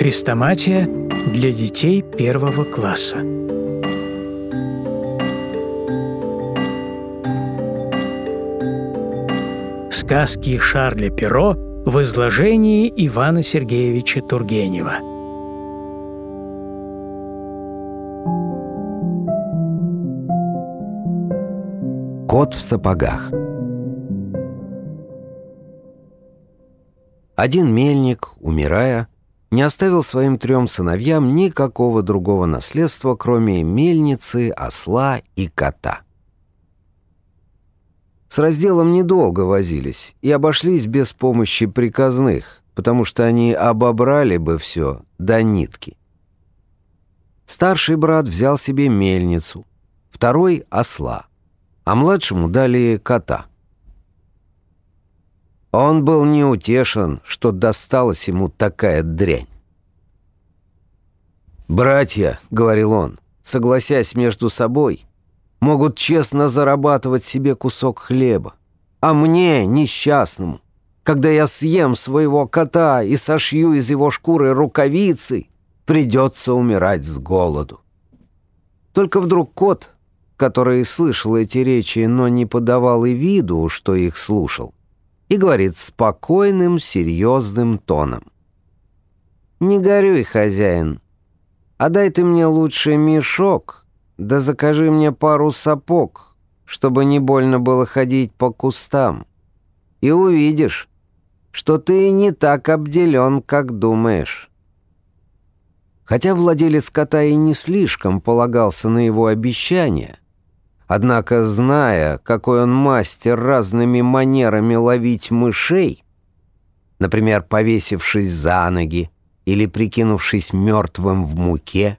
Хрестоматия для детей первого класса. Сказки Шарля Перо в изложении Ивана Сергеевича Тургенева. Кот в сапогах Один мельник, умирая, не оставил своим трем сыновьям никакого другого наследства, кроме мельницы, осла и кота. С разделом недолго возились и обошлись без помощи приказных, потому что они обобрали бы все до нитки. Старший брат взял себе мельницу, второй — осла, а младшему дали кота. Он был неутешен, что досталась ему такая дрянь. «Братья», — говорил он, согласясь между собой, могут честно зарабатывать себе кусок хлеба. А мне, несчастному, когда я съем своего кота и сошью из его шкуры рукавицы, придется умирать с голоду. Только вдруг кот, который слышал эти речи, но не подавал и виду, что их слушал, и говорит спокойным, серьезным тоном. «Не горюй, хозяин, а дай ты мне лучше мешок, да закажи мне пару сапог, чтобы не больно было ходить по кустам. И увидишь, что ты не так обделен, как думаешь». Хотя владелец кота и не слишком полагался на его обещания, однако, зная, какой он мастер разными манерами ловить мышей, например, повесившись за ноги или прикинувшись мертвым в муке,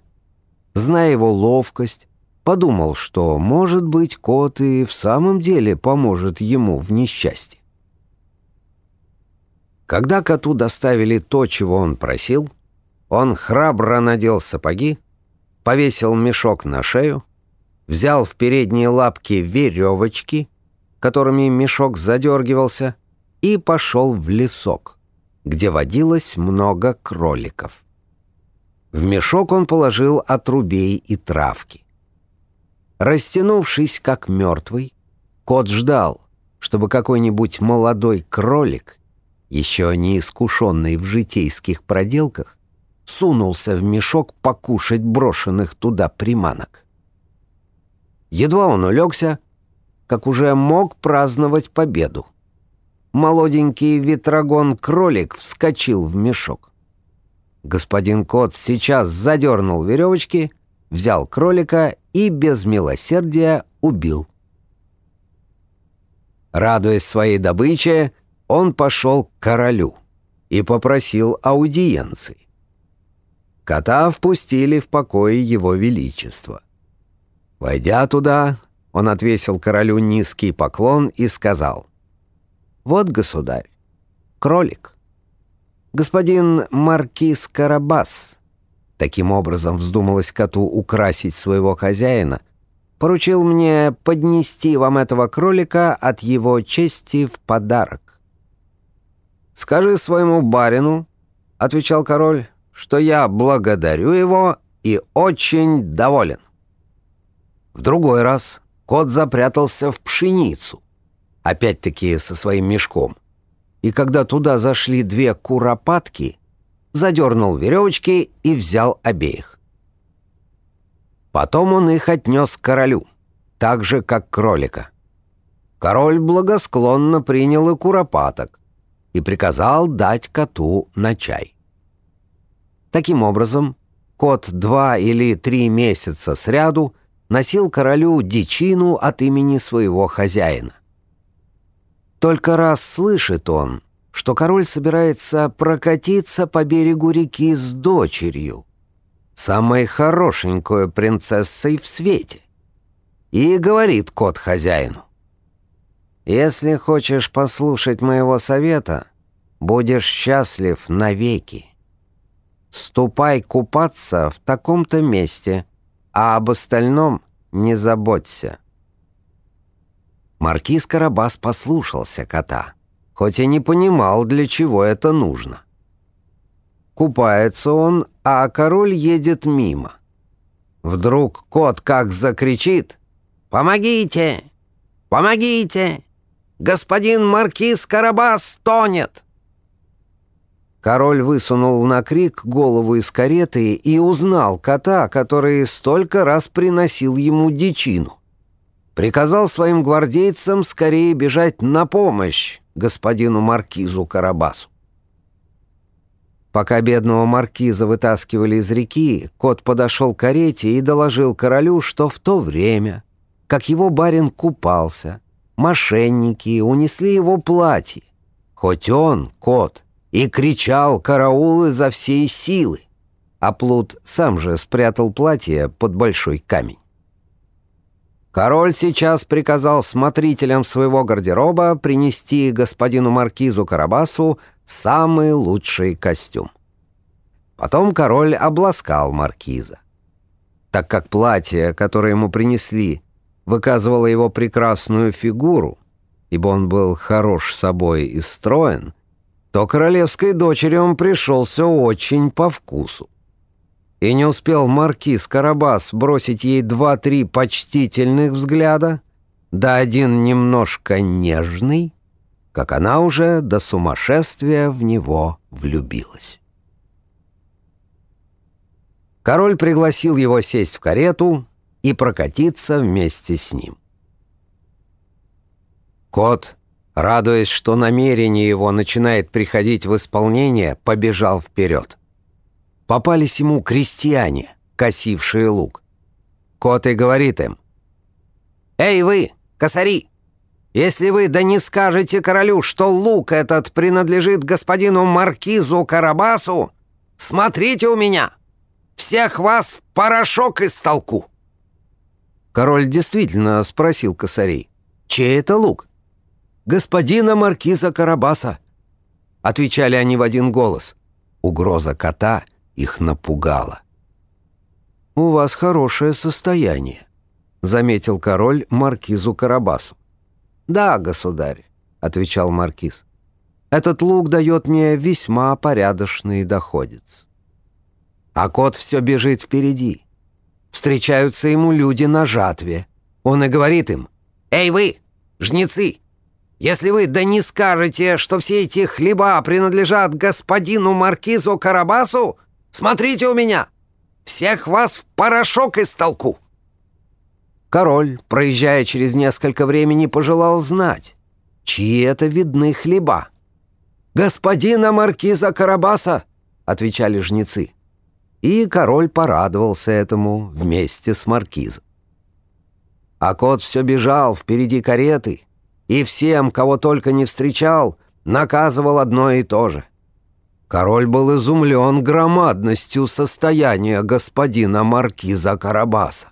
зная его ловкость, Подумал, что, может быть, кот и в самом деле поможет ему в несчастье. Когда коту доставили то, чего он просил, он храбро надел сапоги, повесил мешок на шею, взял в передние лапки веревочки, которыми мешок задергивался, и пошел в лесок, где водилось много кроликов. В мешок он положил отрубей и травки. Растянувшись, как мертвый, кот ждал, чтобы какой-нибудь молодой кролик, еще не искушенный в житейских проделках, сунулся в мешок покушать брошенных туда приманок. Едва он улегся, как уже мог праздновать победу. Молоденький ветрогон-кролик вскочил в мешок. Господин кот сейчас задернул веревочки — взял кролика и без милосердия убил. Радуясь своей добыче, он пошел к королю и попросил аудиенции. Кота впустили в покое его величества. Войдя туда, он отвесил королю низкий поклон и сказал, «Вот, государь, кролик. Господин маркиз Карабас, Таким образом вздумалось коту украсить своего хозяина, поручил мне поднести вам этого кролика от его чести в подарок. «Скажи своему барину», — отвечал король, — «что я благодарю его и очень доволен». В другой раз кот запрятался в пшеницу, опять-таки со своим мешком, и когда туда зашли две куропатки — задернул веревочки и взял обеих. Потом он их отнес королю, так же, как кролика. Король благосклонно принял и куропаток и приказал дать коту на чай. Таким образом, кот два или три месяца сряду носил королю дичину от имени своего хозяина. Только раз слышит он, что король собирается прокатиться по берегу реки с дочерью, самой хорошенькой принцессой в свете. И говорит кот хозяину, «Если хочешь послушать моего совета, будешь счастлив навеки. Ступай купаться в таком-то месте, а об остальном не заботься». Маркиз Карабас послушался кота — хоть и не понимал, для чего это нужно. Купается он, а король едет мимо. Вдруг кот как закричит «Помогите! Помогите! Господин маркиз Карабас тонет!» Король высунул на крик голову из кареты и узнал кота, который столько раз приносил ему дичину. Приказал своим гвардейцам скорее бежать на помощь господину маркизу Карабасу. Пока бедного маркиза вытаскивали из реки, кот подошел к карете и доложил королю, что в то время, как его барин купался, мошенники унесли его платье, хоть он, кот, и кричал караул изо всей силы, а Плут сам же спрятал платье под большой камень. Король сейчас приказал смотрителям своего гардероба принести господину маркизу Карабасу самый лучший костюм. Потом король обласкал маркиза. Так как платье, которое ему принесли, выказывало его прекрасную фигуру, ибо он был хорош собой и строен, то королевской дочери он пришелся очень по вкусу. И не успел маркиз Карабас бросить ей два-три почтительных взгляда, да один немножко нежный, как она уже до сумасшествия в него влюбилась. Король пригласил его сесть в карету и прокатиться вместе с ним. Кот, радуясь, что намерение его начинает приходить в исполнение, побежал вперед. Попались ему крестьяне, косившие лук. Кот и говорит им, «Эй вы, косари, если вы да не скажете королю, что лук этот принадлежит господину маркизу Карабасу, смотрите у меня! Всех вас в порошок из толку!» Король действительно спросил косарей, «Чей это лук?» «Господина маркиза Карабаса», — отвечали они в один голос. Угроза кота их напугала. «У вас хорошее состояние», — заметил король маркизу Карабасу. «Да, государь», — отвечал маркиз. «Этот лук дает мне весьма порядочный доходец». А кот все бежит впереди. Встречаются ему люди на жатве. Он и говорит им, «Эй вы, жнецы, если вы да не скажете, что все эти хлеба принадлежат господину маркизу Карабасу, смотрите у меня, всех вас в порошок истолку». Король, проезжая через несколько времени, пожелал знать, чьи это видны хлеба. «Господина маркиза Карабаса!» — отвечали жнецы. И король порадовался этому вместе с маркизом. А кот все бежал впереди кареты, и всем, кого только не встречал, наказывал одно и то же. Король был изумлен громадностью состояния господина маркиза Карабаса.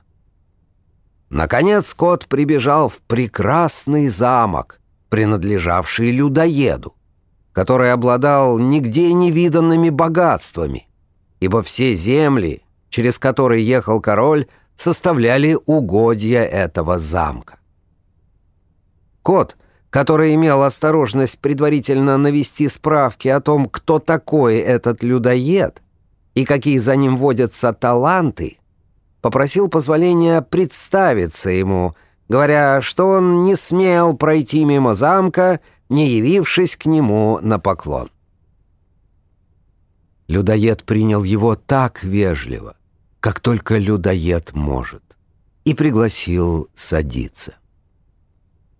Наконец кот прибежал в прекрасный замок, принадлежавший людоеду, который обладал нигде не виданными богатствами, ибо все земли, через которые ехал король, составляли угодья этого замка. Кот, который имел осторожность предварительно навести справки о том, кто такой этот людоед и какие за ним водятся таланты, попросил позволения представиться ему, говоря, что он не смел пройти мимо замка, не явившись к нему на поклон. Людоед принял его так вежливо, как только людоед может, и пригласил садиться.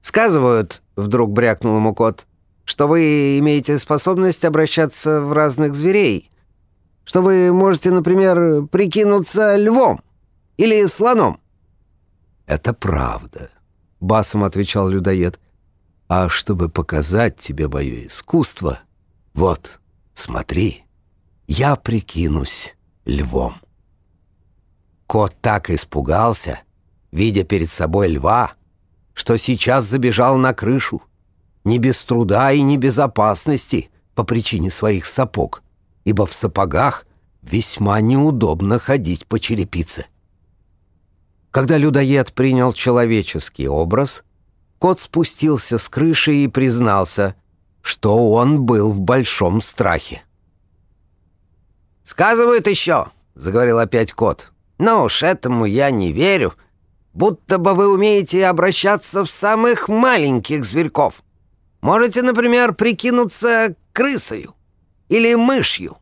«Сказывают», — вдруг брякнул ему кот, «что вы имеете способность обращаться в разных зверей, что вы можете, например, прикинуться львом». Или слоном?» «Это правда», — басом отвечал людоед. «А чтобы показать тебе мое искусство, вот, смотри, я прикинусь львом». Кот так испугался, видя перед собой льва, что сейчас забежал на крышу, не без труда и не без опасности по причине своих сапог, ибо в сапогах весьма неудобно ходить по черепице. Когда людоед принял человеческий образ, кот спустился с крыши и признался, что он был в большом страхе. «Сказывают еще», — заговорил опять кот. «Но уж этому я не верю. Будто бы вы умеете обращаться в самых маленьких зверьков. Можете, например, прикинуться крысою или мышью.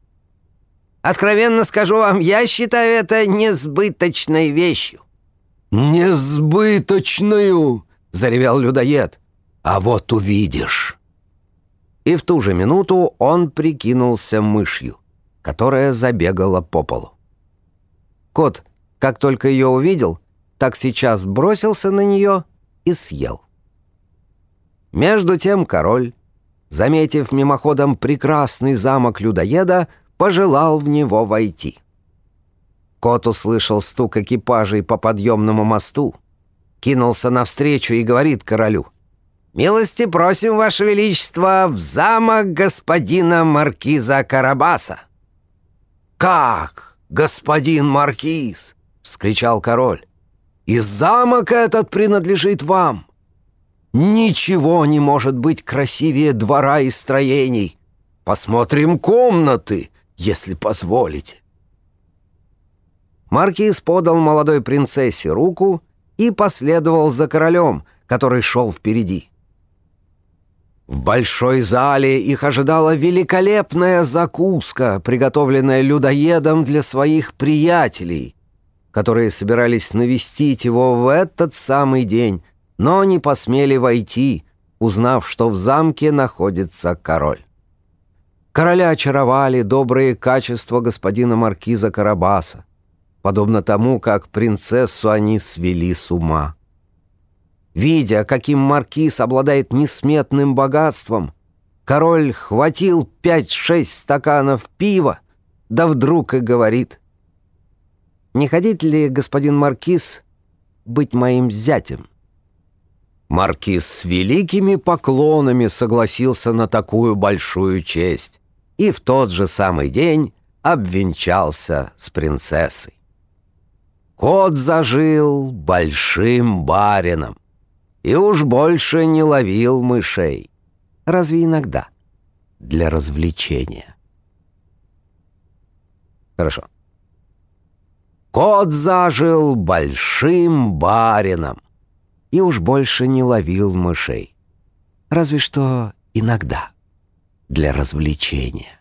Откровенно скажу вам, я считаю это несбыточной вещью». «Несбыточную!» — заревел людоед. «А вот увидишь». И в ту же минуту он прикинулся мышью, которая забегала по полу. Кот, как только ее увидел, так сейчас бросился на нее и съел. Между тем король, заметив мимоходом прекрасный замок людоеда, пожелал в него войти. Кот услышал стук экипажей по подъемному мосту, кинулся навстречу и говорит королю — «Милости просим, Ваше Величество, в замок господина маркиза Карабаса». «Как, господин маркиз?» — вскричал король. «И замок этот принадлежит вам. Ничего не может быть красивее двора и строений. Посмотрим комнаты, если позволите». Маркиз подал молодой принцессе руку и последовал за королем, который шел впереди. В большой зале их ожидала великолепная закуска, приготовленная людоедом для своих приятелей, которые собирались навестить его в этот самый день, но не посмели войти, узнав, что в замке находится король. Короля очаровали добрые качества господина маркиза Карабаса, подобно тому, как принцессу они свели с ума. Видя, каким маркиз обладает несметным богатством, король хватил пять-шесть стаканов пива, да вдруг и говорит, «Не хотите ли, господин маркиз, быть моим зятем?» Маркиз с великими поклонами согласился на такую большую честь и в тот же самый день обвенчался с принцессой. Кот зажил большим барином и уж больше не ловил мышей. Разве иногда? Для развлечения. Хорошо. Кот зажил большим барином и уж больше не ловил мышей. Разве что иногда для развлечения.